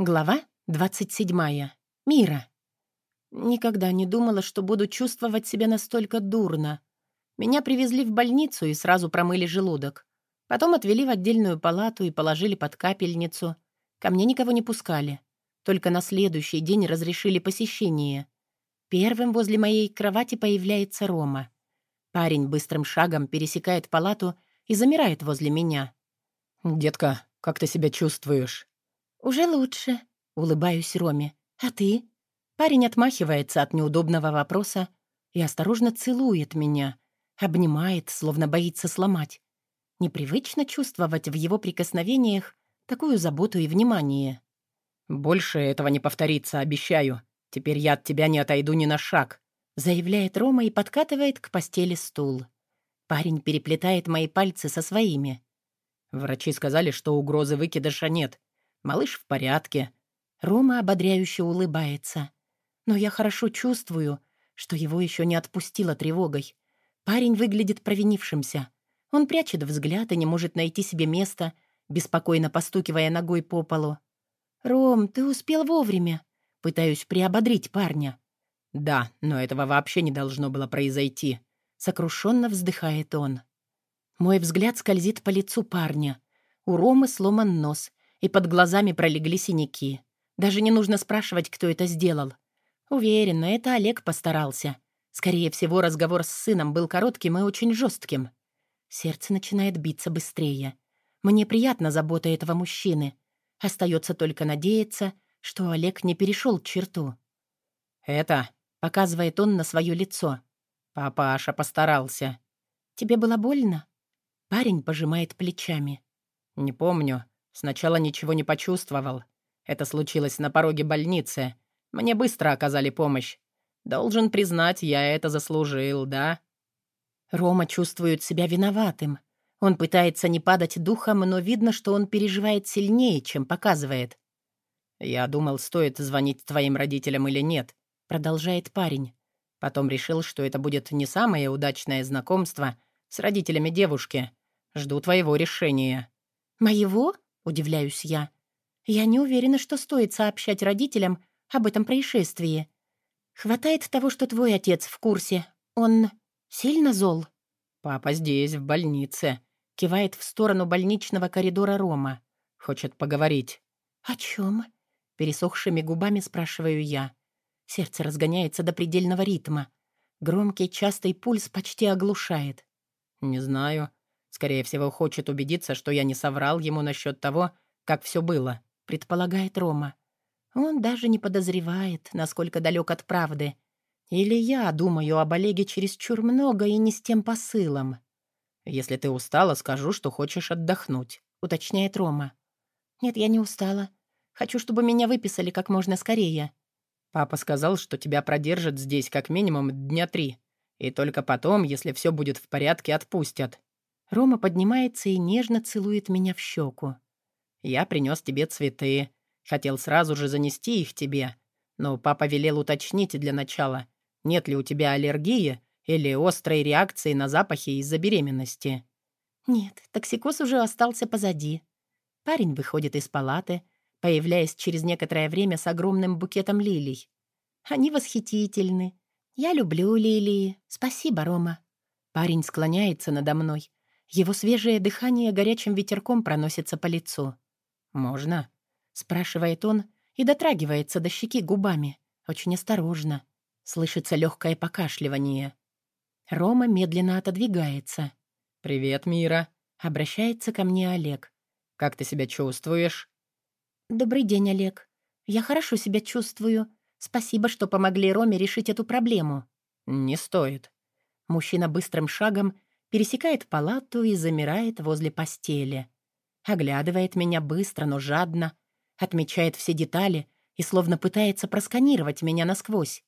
Глава 27. Мира. Никогда не думала, что буду чувствовать себя настолько дурно. Меня привезли в больницу и сразу промыли желудок. Потом отвели в отдельную палату и положили под капельницу. Ко мне никого не пускали. Только на следующий день разрешили посещение. Первым возле моей кровати появляется Рома. Парень быстрым шагом пересекает палату и замирает возле меня. «Детка, как ты себя чувствуешь?» «Уже лучше», — улыбаюсь Роме. «А ты?» Парень отмахивается от неудобного вопроса и осторожно целует меня, обнимает, словно боится сломать. Непривычно чувствовать в его прикосновениях такую заботу и внимание. «Больше этого не повторится, обещаю. Теперь я от тебя не отойду ни на шаг», — заявляет Рома и подкатывает к постели стул. Парень переплетает мои пальцы со своими. Врачи сказали, что угрозы выкидыша нет, Малыш в порядке. Рома ободряюще улыбается. Но я хорошо чувствую, что его еще не отпустила тревогой. Парень выглядит провинившимся. Он прячет взгляд и не может найти себе места, беспокойно постукивая ногой по полу. «Ром, ты успел вовремя?» Пытаюсь приободрить парня. «Да, но этого вообще не должно было произойти», — сокрушенно вздыхает он. Мой взгляд скользит по лицу парня. У Ромы сломан нос, и под глазами пролегли синяки. Даже не нужно спрашивать, кто это сделал. Уверена, это Олег постарался. Скорее всего, разговор с сыном был коротким и очень жестким. Сердце начинает биться быстрее. Мне приятна забота этого мужчины. Остается только надеяться, что Олег не перешел черту. «Это», — показывает он на свое лицо. «Папаша постарался». «Тебе было больно?» Парень пожимает плечами. «Не помню. Сначала ничего не почувствовал. Это случилось на пороге больницы. Мне быстро оказали помощь. Должен признать, я это заслужил, да?» Рома чувствует себя виноватым. Он пытается не падать духом, но видно, что он переживает сильнее, чем показывает. «Я думал, стоит звонить твоим родителям или нет», — продолжает парень. Потом решил, что это будет не самое удачное знакомство с родителями девушки. Жду твоего решения». «Моего?» Удивляюсь я. Я не уверена, что стоит сообщать родителям об этом происшествии. Хватает того, что твой отец в курсе. Он сильно зол? Папа здесь, в больнице. Кивает в сторону больничного коридора Рома. Хочет поговорить. О чем? Пересохшими губами спрашиваю я. Сердце разгоняется до предельного ритма. Громкий частый пульс почти оглушает. «Не знаю. Скорее всего, хочет убедиться, что я не соврал ему насчет того, как все было, предполагает Рома. Он даже не подозревает, насколько далек от правды. Или я думаю об Олеге чересчур много и не с тем посылом. «Если ты устала, скажу, что хочешь отдохнуть», — уточняет Рома. «Нет, я не устала. Хочу, чтобы меня выписали как можно скорее». «Папа сказал, что тебя продержат здесь как минимум дня три, и только потом, если все будет в порядке, отпустят», Рома поднимается и нежно целует меня в щеку. «Я принес тебе цветы. Хотел сразу же занести их тебе. Но папа велел уточнить для начала, нет ли у тебя аллергии или острой реакции на запахи из-за беременности». «Нет, токсикоз уже остался позади». Парень выходит из палаты, появляясь через некоторое время с огромным букетом лилий. «Они восхитительны. Я люблю лилии. Спасибо, Рома». Парень склоняется надо мной, его свежее дыхание горячим ветерком проносится по лицу. «Можно?» — спрашивает он и дотрагивается до щеки губами. Очень осторожно. Слышится легкое покашливание. Рома медленно отодвигается. «Привет, Мира!» — обращается ко мне Олег. «Как ты себя чувствуешь?» «Добрый день, Олег. Я хорошо себя чувствую. Спасибо, что помогли Роме решить эту проблему». «Не стоит». Мужчина быстрым шагом пересекает палату и замирает возле постели. Оглядывает меня быстро, но жадно, отмечает все детали и словно пытается просканировать меня насквозь.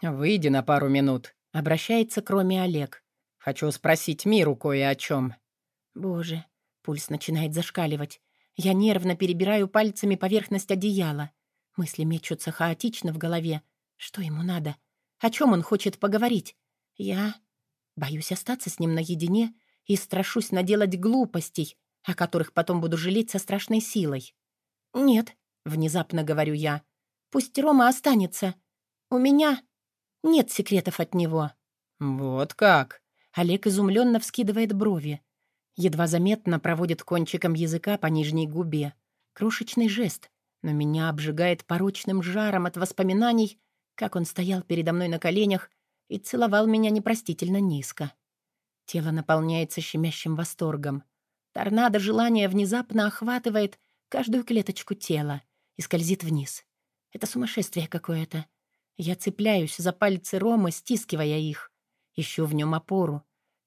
«Выйди на пару минут», — обращается к Роме Олег. «Хочу спросить Миру кое о чем». Боже, пульс начинает зашкаливать. Я нервно перебираю пальцами поверхность одеяла. Мысли мечутся хаотично в голове. Что ему надо? О чем он хочет поговорить? Я Боюсь остаться с ним наедине и страшусь наделать глупостей, о которых потом буду жалеть со страшной силой. «Нет», — Внезапно говорю я. «Пусть Рома останется. У меня нет секретов от него». «Вот как?» Олег изумленно вскидывает брови. Едва заметно проводит кончиком языка по нижней губе. Крошечный жест, но меня обжигает порочным жаром от воспоминаний, как он стоял передо мной на коленях и целовал меня непростительно низко. Тело наполняется щемящим восторгом. Торнадо желания внезапно охватывает каждую клеточку тела и скользит вниз. Это сумасшествие какое-то. Я цепляюсь за пальцы Ромы, стискивая их. Ищу в нем опору.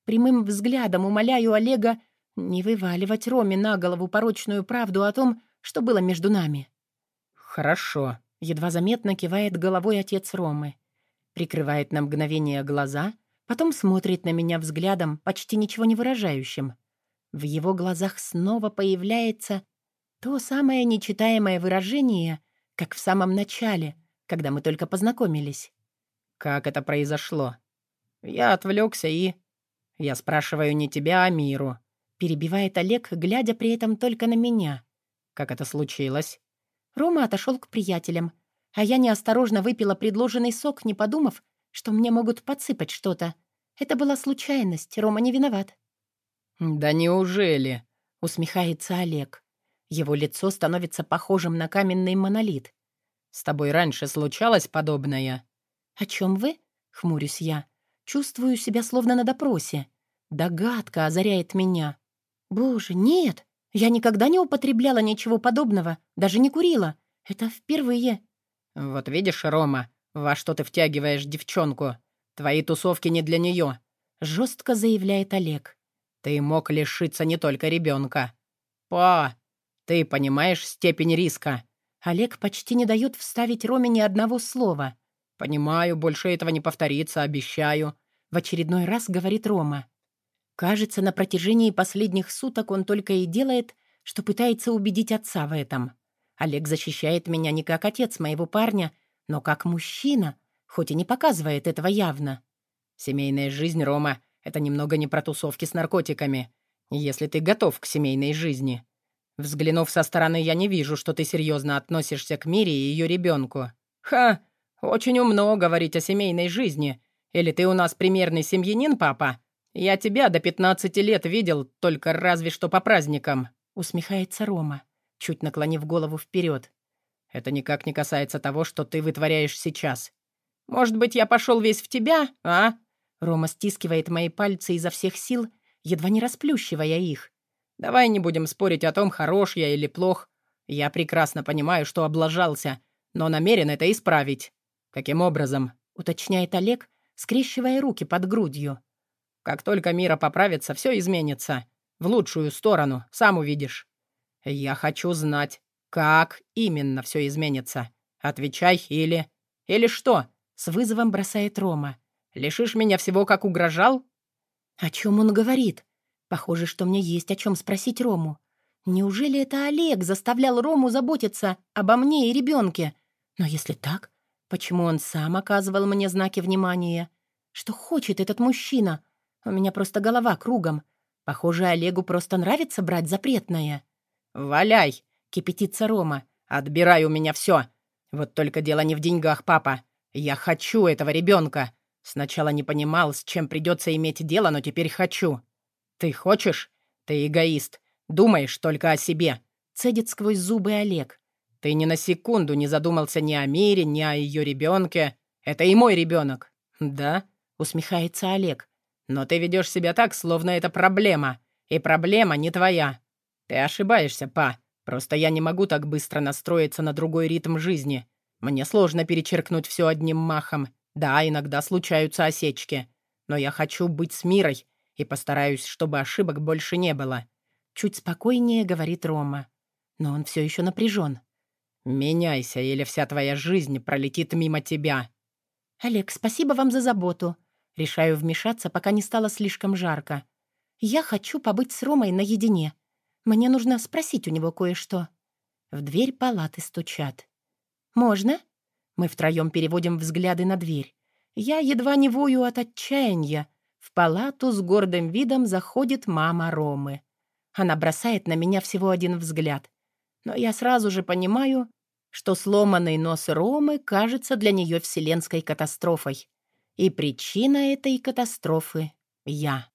Прямым взглядом умоляю Олега не вываливать Роме на голову порочную правду о том, что было между нами. «Хорошо», — едва заметно кивает головой отец Ромы. Прикрывает на мгновение глаза, потом смотрит на меня взглядом, почти ничего не выражающим. В его глазах снова появляется то самое нечитаемое выражение, как в самом начале, когда мы только познакомились. «Как это произошло?» «Я отвлекся и...» «Я спрашиваю не тебя, а Миру», — перебивает Олег, глядя при этом только на меня. «Как это случилось?» Рома отошел к приятелям, а я неосторожно выпила предложенный сок, не подумав, что мне могут подсыпать что-то. Это была случайность, Рома не виноват. «Да неужели?» — усмехается Олег. Его лицо становится похожим на каменный монолит. «С тобой раньше случалось подобное?» «О чем вы?» — хмурюсь я. Чувствую себя словно на допросе. Догадка озаряет меня. «Боже, нет! Я никогда не употребляла ничего подобного, даже не курила. Это впервые». «Вот видишь, Рома, во что ты втягиваешь девчонку. Твои тусовки не для нее», — жестко заявляет Олег. «Ты мог лишиться не только ребенка. Па, ты понимаешь степень риска?» Олег почти не дает вставить Роме ни одного слова. «Понимаю, больше этого не повторится, обещаю», — в очередной раз говорит Рома. Кажется, на протяжении последних суток он только и делает, что пытается убедить отца в этом. Олег защищает меня не как отец моего парня, но как мужчина, хоть и не показывает этого явно. Семейная жизнь, Рома, это немного не про тусовки с наркотиками, если ты готов к семейной жизни. Взглянув со стороны, я не вижу, что ты серьезно относишься к Мире и ее ребенку. Ха, очень умно говорить о семейной жизни. Или ты у нас примерный семьянин, папа? «Я тебя до пятнадцати лет видел только разве что по праздникам», — усмехается Рома, чуть наклонив голову вперед. «Это никак не касается того, что ты вытворяешь сейчас. Может быть, я пошел весь в тебя, а?» Рома стискивает мои пальцы изо всех сил, едва не расплющивая их. «Давай не будем спорить о том, хорош я или плох. Я прекрасно понимаю, что облажался, но намерен это исправить». «Каким образом?» — уточняет Олег, скрещивая руки под грудью. Как только мира поправится, все изменится. В лучшую сторону, сам увидишь. Я хочу знать, как именно все изменится. Отвечай или... Или что? С вызовом бросает Рома. Лишишь меня всего, как угрожал? О чем он говорит? Похоже, что мне есть о чем спросить Рому. Неужели это Олег заставлял Рому заботиться обо мне и ребенке? Но если так, почему он сам оказывал мне знаки внимания? Что хочет этот мужчина? У меня просто голова кругом. Похоже, Олегу просто нравится брать запретное». «Валяй!» — кипятится Рома. «Отбирай у меня все. Вот только дело не в деньгах, папа. Я хочу этого ребенка. Сначала не понимал, с чем придется иметь дело, но теперь хочу. Ты хочешь? Ты эгоист. Думаешь только о себе». Цедит сквозь зубы Олег. «Ты ни на секунду не задумался ни о мире, ни о ее ребенке. Это и мой ребенок». «Да?» — усмехается Олег. Но ты ведешь себя так, словно это проблема. И проблема не твоя. Ты ошибаешься, па. Просто я не могу так быстро настроиться на другой ритм жизни. Мне сложно перечеркнуть все одним махом. Да, иногда случаются осечки. Но я хочу быть с мирой и постараюсь, чтобы ошибок больше не было. Чуть спокойнее говорит Рома. Но он все еще напряжен. Меняйся, или вся твоя жизнь пролетит мимо тебя. Олег, спасибо вам за заботу. Решаю вмешаться, пока не стало слишком жарко. Я хочу побыть с Ромой наедине. Мне нужно спросить у него кое-что. В дверь палаты стучат. «Можно?» Мы втроем переводим взгляды на дверь. Я едва не вою от отчаяния. В палату с гордым видом заходит мама Ромы. Она бросает на меня всего один взгляд. Но я сразу же понимаю, что сломанный нос Ромы кажется для нее вселенской катастрофой. И причина этой катастрофы — я.